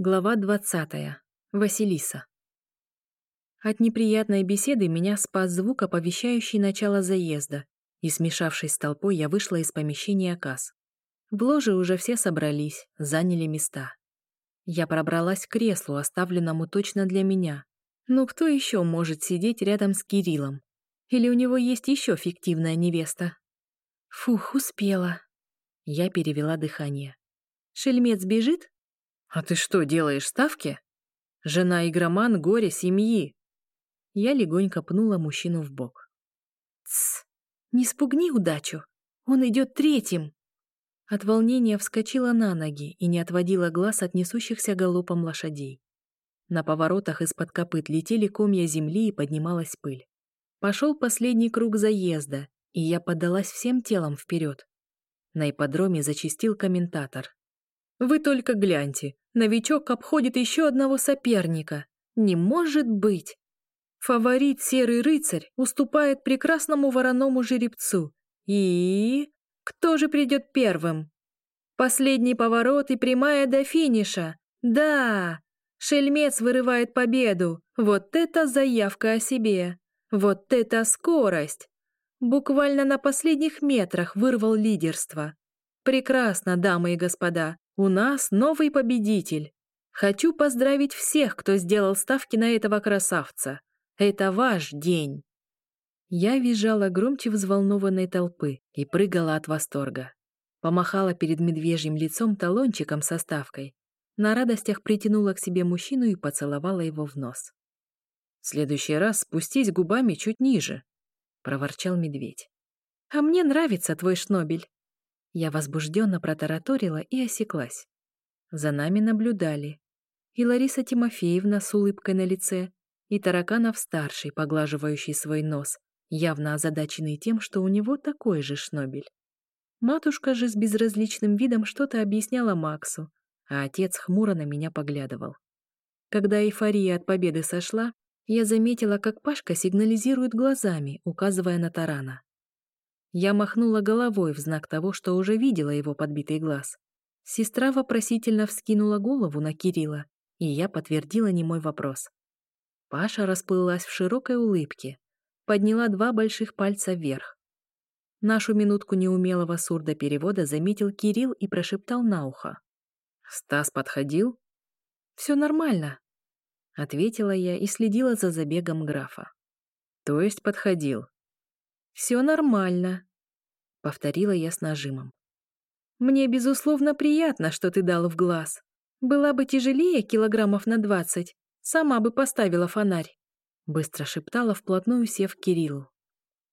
Глава 20. Василиса. От неприятной беседы меня спас звук, оповещающий начало заезда, и, смешавшись с толпой, я вышла из помещения касс. В ложе уже все собрались, заняли места. Я пробралась к креслу, оставленному точно для меня. Ну кто еще может сидеть рядом с Кириллом? Или у него есть еще фиктивная невеста? Фух, успела. Я перевела дыхание. Шельмец бежит? «А ты что, делаешь ставки? Жена игроман — горе семьи!» Я легонько пнула мужчину в бок. «Тсс! Не спугни удачу! Он идет третьим!» От волнения вскочила на ноги и не отводила глаз от несущихся галопом лошадей. На поворотах из-под копыт летели комья земли и поднималась пыль. Пошел последний круг заезда, и я поддалась всем телом вперед. На ипподроме зачистил комментатор. Вы только гляньте, новичок обходит еще одного соперника. Не может быть! Фаворит Серый Рыцарь уступает прекрасному вороному жеребцу. И... Кто же придет первым? Последний поворот и прямая до финиша. Да! Шельмец вырывает победу. Вот это заявка о себе. Вот это скорость! Буквально на последних метрах вырвал лидерство. Прекрасно, дамы и господа. У нас новый победитель. Хочу поздравить всех, кто сделал ставки на этого красавца. Это ваш день. Я визжала громче взволнованной толпы и прыгала от восторга. Помахала перед медвежьим лицом талончиком со ставкой. На радостях притянула к себе мужчину и поцеловала его в нос. «В следующий раз спустись губами чуть ниже», — проворчал медведь. «А мне нравится твой шнобель». Я возбужденно протараторила и осеклась. За нами наблюдали. И Лариса Тимофеевна с улыбкой на лице, и Тараканов-старший, поглаживающий свой нос, явно озадаченный тем, что у него такой же шнобель. Матушка же с безразличным видом что-то объясняла Максу, а отец хмуро на меня поглядывал. Когда эйфория от победы сошла, я заметила, как Пашка сигнализирует глазами, указывая на тарана. Я махнула головой в знак того, что уже видела его подбитый глаз. Сестра вопросительно вскинула голову на Кирилла, и я подтвердила немой вопрос. Паша расплылась в широкой улыбке, подняла два больших пальца вверх. Нашу минутку неумелого сурдоперевода заметил Кирилл и прошептал на ухо. «Стас подходил?» «Все нормально», — ответила я и следила за забегом графа. «То есть подходил?» «Все нормально», — повторила я с нажимом. «Мне, безусловно, приятно, что ты дал в глаз. Была бы тяжелее килограммов на двадцать, сама бы поставила фонарь», — быстро шептала, вплотную сев к Кириллу.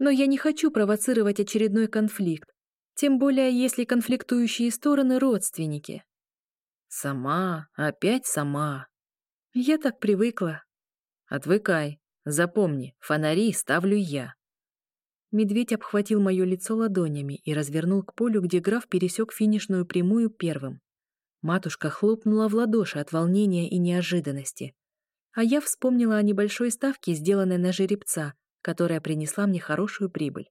«Но я не хочу провоцировать очередной конфликт, тем более если конфликтующие стороны — родственники». «Сама, опять сама». «Я так привыкла». «Отвыкай. Запомни, фонари ставлю я». Медведь обхватил мое лицо ладонями и развернул к полю, где граф пересек финишную прямую первым. Матушка хлопнула в ладоши от волнения и неожиданности. А я вспомнила о небольшой ставке, сделанной на жеребца, которая принесла мне хорошую прибыль.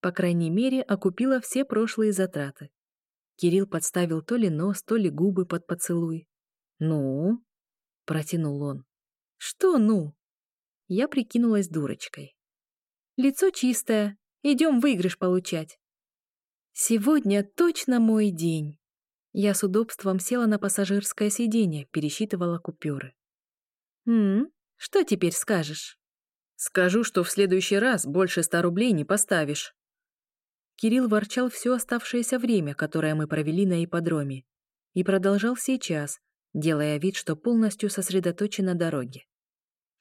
По крайней мере, окупила все прошлые затраты. Кирилл подставил то ли нос, то ли губы под поцелуй. «Ну?» — протянул он. «Что «ну?» Я прикинулась дурочкой. Лицо чистое. Идем выигрыш получать. Сегодня точно мой день. Я с удобством села на пассажирское сиденье, пересчитывала купюры. «М, что теперь скажешь?» «Скажу, что в следующий раз больше ста рублей не поставишь». Кирилл ворчал все оставшееся время, которое мы провели на ипподроме, и продолжал сейчас, делая вид, что полностью сосредоточен на дороге.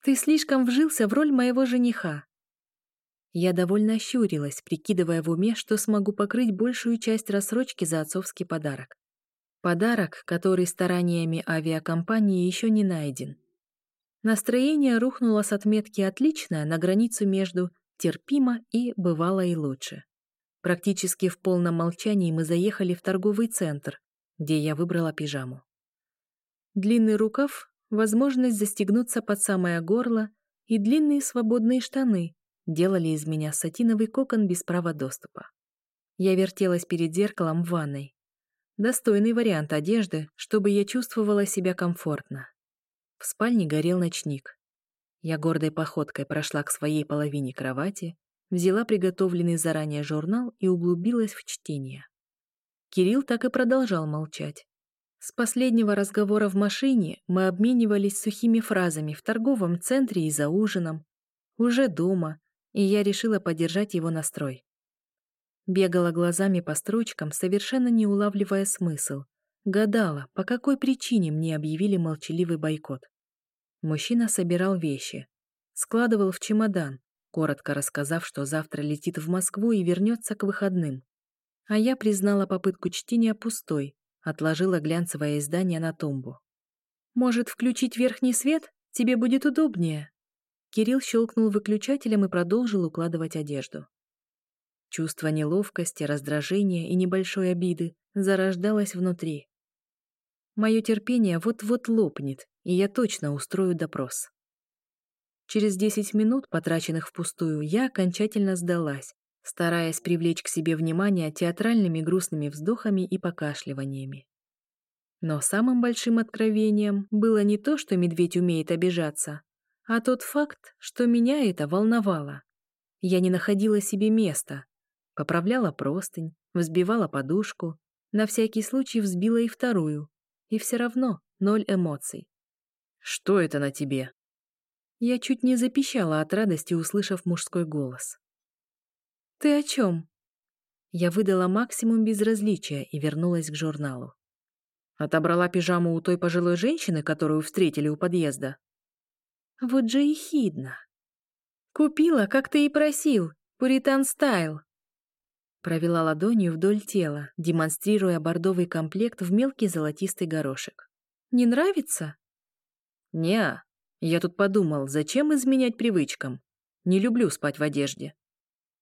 «Ты слишком вжился в роль моего жениха. Я довольно ощурилась, прикидывая в уме, что смогу покрыть большую часть рассрочки за отцовский подарок. Подарок, который стараниями авиакомпании еще не найден. Настроение рухнуло с отметки «отлично» на границу между «терпимо» и «бывало и лучше». Практически в полном молчании мы заехали в торговый центр, где я выбрала пижаму. Длинный рукав, возможность застегнуться под самое горло и длинные свободные штаны, делали из меня сатиновый кокон без права доступа. Я вертелась перед зеркалом в ванной. Достойный вариант одежды, чтобы я чувствовала себя комфортно. В спальне горел ночник. Я гордой походкой прошла к своей половине кровати, взяла приготовленный заранее журнал и углубилась в чтение. Кирилл так и продолжал молчать. С последнего разговора в машине мы обменивались сухими фразами в торговом центре и за ужином, уже дома, и я решила поддержать его настрой. Бегала глазами по строчкам, совершенно не улавливая смысл. Гадала, по какой причине мне объявили молчаливый бойкот. Мужчина собирал вещи. Складывал в чемодан, коротко рассказав, что завтра летит в Москву и вернется к выходным. А я признала попытку чтения пустой, отложила глянцевое издание на тумбу. «Может, включить верхний свет? Тебе будет удобнее». Кирилл щелкнул выключателем и продолжил укладывать одежду. Чувство неловкости, раздражения и небольшой обиды зарождалось внутри. Мое терпение вот-вот лопнет, и я точно устрою допрос. Через десять минут, потраченных впустую, я окончательно сдалась, стараясь привлечь к себе внимание театральными грустными вздохами и покашливаниями. Но самым большим откровением было не то, что медведь умеет обижаться, а тот факт, что меня это волновало. Я не находила себе места, поправляла простынь, взбивала подушку, на всякий случай взбила и вторую, и все равно ноль эмоций. «Что это на тебе?» Я чуть не запищала от радости, услышав мужской голос. «Ты о чем?» Я выдала максимум безразличия и вернулась к журналу. Отобрала пижаму у той пожилой женщины, которую встретили у подъезда. Вот же и хидно. Купила, как ты и просил, пуритан стайл. Провела ладонью вдоль тела, демонстрируя бордовый комплект в мелкий золотистый горошек. Не нравится? Не, я тут подумал, зачем изменять привычкам? Не люблю спать в одежде.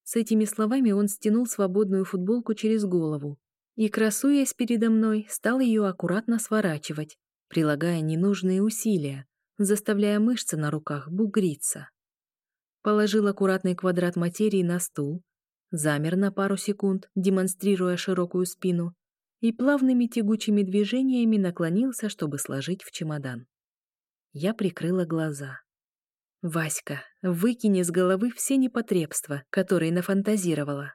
С этими словами он стянул свободную футболку через голову и, красуясь передо мной, стал ее аккуратно сворачивать, прилагая ненужные усилия, заставляя мышцы на руках бугриться. Положил аккуратный квадрат материи на стул, замер на пару секунд, демонстрируя широкую спину, и плавными тягучими движениями наклонился, чтобы сложить в чемодан. Я прикрыла глаза. Васька, выкини с головы все непотребства, которые нафантазировала.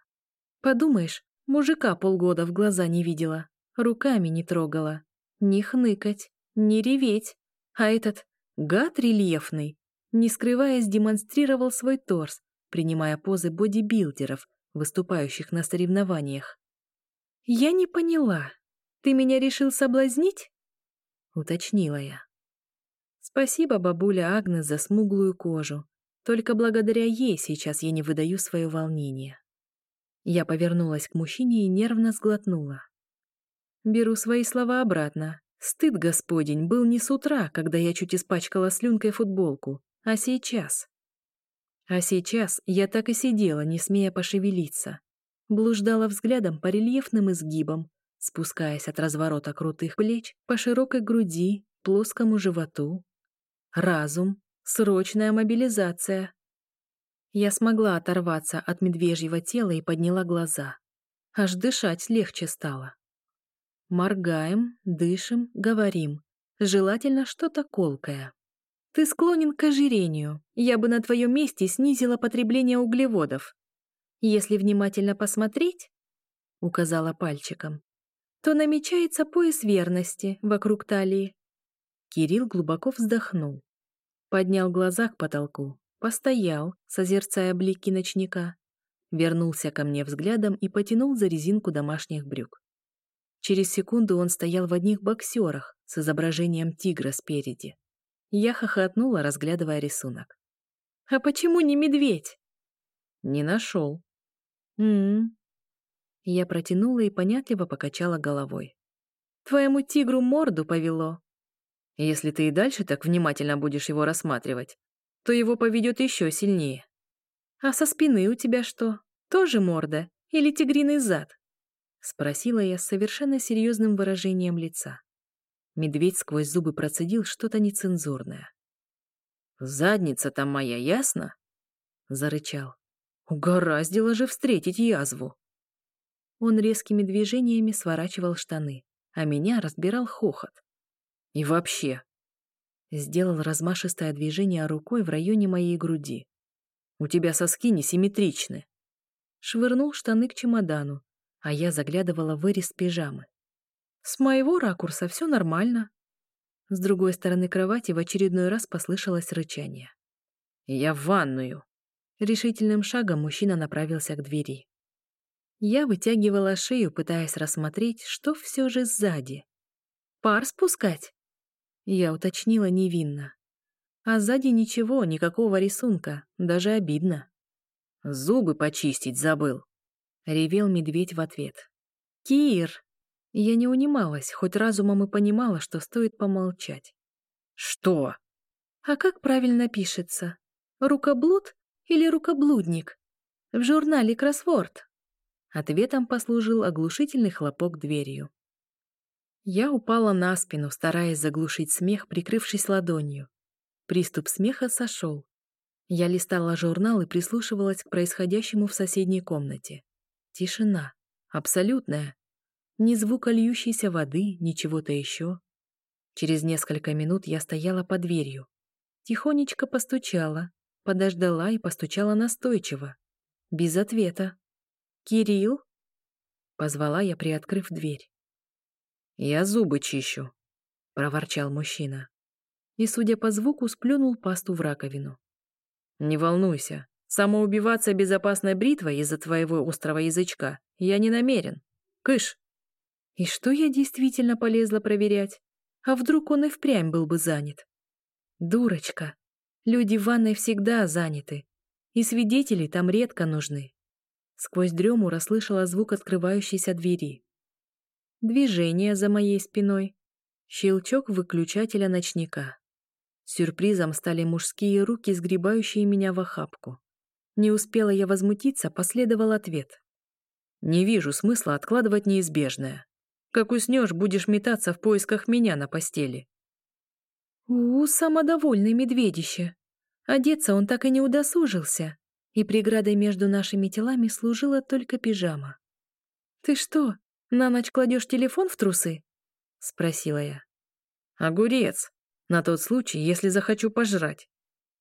Подумаешь, мужика полгода в глаза не видела, руками не трогала. Не хныкать, не реветь. А этот гад рельефный, не скрываясь, демонстрировал свой торс, принимая позы бодибилдеров, выступающих на соревнованиях. «Я не поняла. Ты меня решил соблазнить?» — уточнила я. Спасибо, бабуля Агнес, за смуглую кожу. Только благодаря ей сейчас я не выдаю свое волнение. Я повернулась к мужчине и нервно сглотнула. Беру свои слова обратно. Стыд господень был не с утра, когда я чуть испачкала слюнкой футболку, а сейчас. А сейчас я так и сидела, не смея пошевелиться. Блуждала взглядом по рельефным изгибам, спускаясь от разворота крутых плеч по широкой груди, плоскому животу, Разум. Срочная мобилизация. Я смогла оторваться от медвежьего тела и подняла глаза. Аж дышать легче стало. Моргаем, дышим, говорим. Желательно что-то колкое. Ты склонен к ожирению. Я бы на твоем месте снизила потребление углеводов. Если внимательно посмотреть, указала пальчиком, то намечается пояс верности вокруг талии. Кирилл глубоко вздохнул. Поднял глаза к потолку, постоял, созерцая блики ночника, вернулся ко мне взглядом и потянул за резинку домашних брюк. Через секунду он стоял в одних боксерах с изображением тигра спереди. Я хохотнула, разглядывая рисунок. «А почему не медведь?» «Не нашел». «М-м-м». Я протянула и понятливо покачала головой. «Твоему тигру морду повело». Если ты и дальше так внимательно будешь его рассматривать, то его поведет еще сильнее. А со спины у тебя что? Тоже морда? Или тигриный зад? Спросила я с совершенно серьезным выражением лица. Медведь сквозь зубы процедил что-то нецензурное. «Задница там моя, ясно?» Зарычал. «Угораздило же встретить язву!» Он резкими движениями сворачивал штаны, а меня разбирал хохот. И вообще, сделал размашистое движение рукой в районе моей груди. У тебя соски несимметричны. Швырнул штаны к чемодану, а я заглядывала в вырез пижамы. С моего ракурса все нормально. С другой стороны кровати в очередной раз послышалось рычание. «Я в ванную!» Решительным шагом мужчина направился к двери. Я вытягивала шею, пытаясь рассмотреть, что все же сзади. «Пар спускать?» Я уточнила невинно. А сзади ничего, никакого рисунка, даже обидно. «Зубы почистить забыл», — ревел медведь в ответ. «Кир!» Я не унималась, хоть разумом и понимала, что стоит помолчать. «Что?» «А как правильно пишется? Рукоблуд или рукоблудник? В журнале «Кроссворд». Ответом послужил оглушительный хлопок дверью. Я упала на спину, стараясь заглушить смех, прикрывшись ладонью. Приступ смеха сошел. Я листала журнал и прислушивалась к происходящему в соседней комнате. Тишина. Абсолютная. Ни звука льющейся воды, ни чего-то еще. Через несколько минут я стояла под дверью. Тихонечко постучала, подождала и постучала настойчиво. Без ответа. «Кирилл?» Позвала я, приоткрыв дверь. «Я зубы чищу», — проворчал мужчина. И, судя по звуку, сплюнул пасту в раковину. «Не волнуйся, самоубиваться безопасной бритвой из-за твоего острого язычка я не намерен. Кыш!» И что я действительно полезла проверять? А вдруг он и впрямь был бы занят? Дурочка. Люди в ванной всегда заняты, и свидетели там редко нужны. Сквозь дрему расслышала звук открывающейся двери. Движение за моей спиной. Щелчок выключателя ночника. Сюрпризом стали мужские руки, сгребающие меня в охапку. Не успела я возмутиться, последовал ответ. «Не вижу смысла откладывать неизбежное. Как уснешь, будешь метаться в поисках меня на постели». «У, самодовольный медведище. Одеться он так и не удосужился и преградой между нашими телами служила только пижама. «Ты что, на ночь кладешь телефон в трусы?» — спросила я. «Огурец, на тот случай, если захочу пожрать.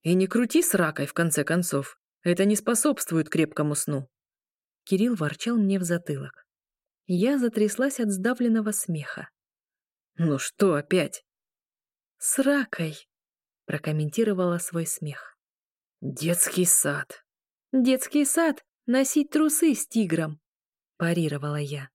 И не крути с ракой, в конце концов, это не способствует крепкому сну». Кирилл ворчал мне в затылок. Я затряслась от сдавленного смеха. «Ну что опять?» «С ракой», — прокомментировала свой смех. «Детский сад», Детский сад, носить трусы с тигром, парировала я.